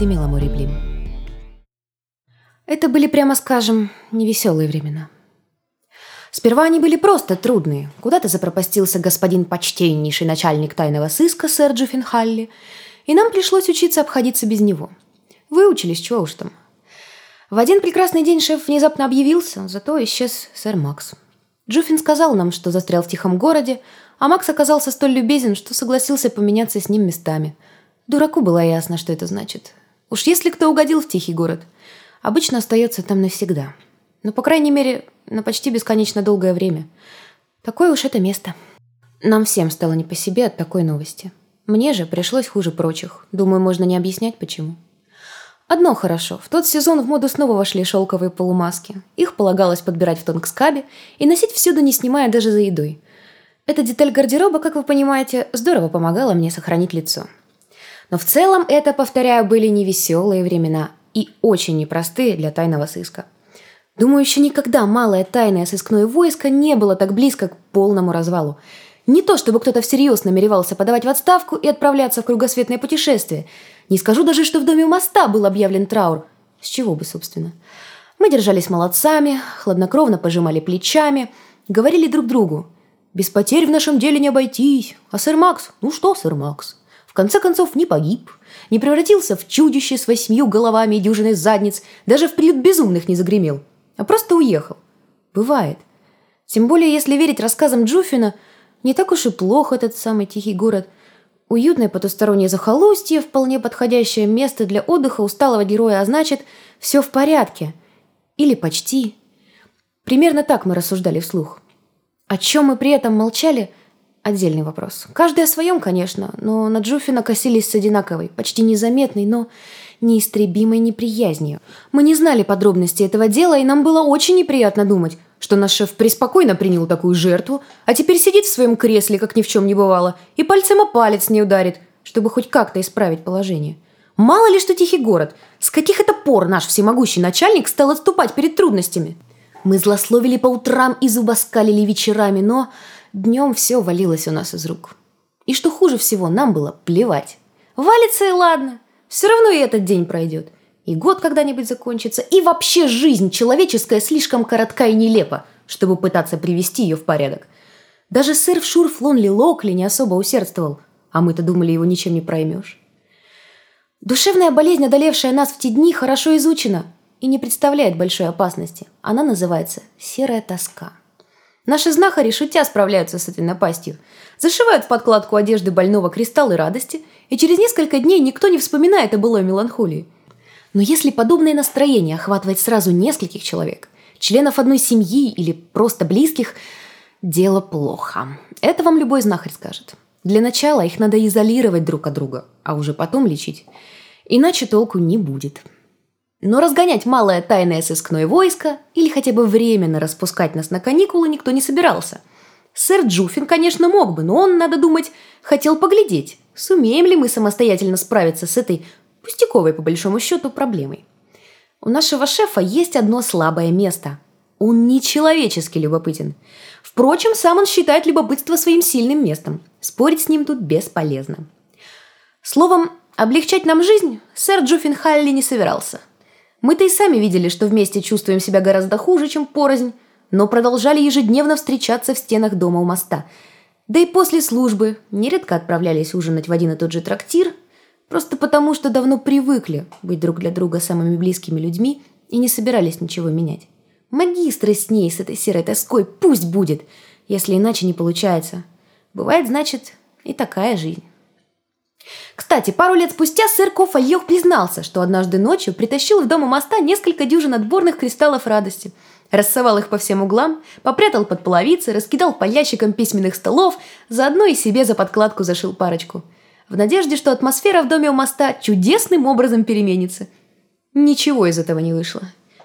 Сказанное леди Меламори Блим. Это были, прямо скажем, невеселые времена. Сперва они были просто трудные. Куда-то запропастился господин почтеннейший начальник тайного сыска сэр Джуффин Халли, и нам пришлось учиться обходиться без него. Выучились, чего уж там. В один прекрасный день шеф внезапно объявился, зато исчез сэр Макс. Джуффин сказал нам, что застрял в тихом городе, а Макс оказался столь любезен, что согласился поменяться с ним местами. Дураку было ясно, что это значит. Уж если кто угодил в тихий город, обычно остается там навсегда. Но, по крайней мере, на почти бесконечно долгое время. Такое уж это место. Нам всем стало не по себе от такой новости. Мне же пришлось хуже прочих. Думаю, можно не объяснять, почему. Одно хорошо. В тот сезон в моду снова вошли шелковые полумаски. Их полагалось подбирать в тонкскабе и носить всюду, не снимая даже за едой. Эта деталь гардероба, как вы понимаете, здорово помогала мне сохранить лицо. Но в целом это, повторяю, были невеселые времена и очень непростые для тайного сыска. Думаю, еще никогда малое тайное сыскное войско не было так близко к полному развалу. Не то, чтобы кто-то всерьез намеревался подавать в отставку и отправляться в кругосветное путешествие. Не скажу даже, что в доме у моста был объявлен траур. С чего бы, собственно. Мы держались молодцами, хладнокровно пожимали плечами, говорили друг другу. Без потерь в нашем деле не обойтись. А сэр Макс? Ну что, сэр Макс? В конце концов, не погиб, не превратился в чудище с восьмью головами и дюжиной задниц, даже в приют безумных не загремел а просто уехал. Бывает. Тем более, если верить рассказам Джуфина, не так уж и плохо этот самый тихий город. Уютное потустороннее захолустье, вполне подходящее место для отдыха усталого героя, а значит, все в порядке. Или почти. Примерно так мы рассуждали вслух. О чем мы при этом молчали – отдельный вопрос. Каждый о своем, конечно, но на Джуфина косились с одинаковой, почти незаметной, но неистребимой неприязнью. Мы не знали подробностей этого дела, и нам было очень неприятно думать, что наш шеф преспокойно принял такую жертву, а теперь сидит в своем кресле, как ни в чем не бывало, и пальцем о палец не ударит, чтобы хоть как-то исправить положение. Мало ли что тихий город. С каких это пор наш всемогущий начальник стал отступать перед трудностями? Мы злословили по утрам и зубоскалили вечерами, но днем все валилось у нас из рук. И что хуже всего, нам было плевать. Валится и ладно. Все равно и этот день пройдет. И год когда-нибудь закончится. И вообще жизнь человеческая слишком коротка и нелепа, чтобы пытаться привести ее в порядок. Даже сэр в Шурф Лонли Локли не особо усердствовал, а мы-то думали, его ничем не проймешь. Душевная болезнь, одолевшая нас в те дни, хорошо изучена и не представляет большой опасности. Она называется «серая тоска». Наши знахари, шутя, справляются с этой напастью. Зашивают в подкладку одежды больного кристаллы радости, и через несколько дней никто не вспоминает о былой меланхолии. Но если подобное настроение охватывает сразу нескольких человек, членов одной семьи или просто близких, дело плохо. Это вам любой знахарь скажет. Для начала их надо изолировать друг от друга, а уже потом лечить. Иначе толку не будет. Но разгонять малое тайное сыскное войско или хотя бы временно распускать нас на каникулы никто не собирался. Сэр Джуфин, конечно, мог бы, но он, надо думать, хотел поглядеть, сумеем ли мы самостоятельно справиться с этой пустяковой, по большому счету, проблемой. У нашего шефа есть одно слабое место. Он нечеловечески любопытен. Впрочем, сам он считает любопытство своим сильным местом. Спорить с ним тут бесполезно. Словом, облегчать нам жизнь сэр Джуффин Халли не собирался. Мы-то и сами видели, что вместе чувствуем себя гораздо хуже, чем порознь, но продолжали ежедневно встречаться в стенах дома у моста. Да и после службы нередко отправлялись ужинать в один и тот же трактир, просто потому что давно привыкли быть друг для друга самыми близкими людьми и не собирались ничего менять. Магистры с ней, с этой серой тоской, пусть будет, если иначе не получается. Бывает, значит, и такая жизнь. Кстати, пару лет спустя сэр Кофальёх признался, что однажды ночью притащил в дом у моста несколько дюжин отборных кристаллов радости. Рассовал их по всем углам, попрятал под половицы, раскидал по ящикам письменных столов, заодно и себе за подкладку зашил парочку. В надежде, что атмосфера в доме у моста чудесным образом переменится. Ничего из этого не вышло.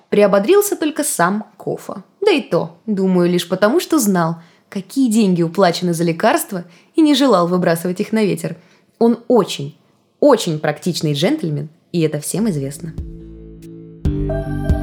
Приободрился только сам Кофа. Да и то, думаю, лишь потому, что знал, какие деньги уплачены за лекарства и не желал выбрасывать их на ветер – он очень, очень практичный джентльмен, и это всем известно. thank you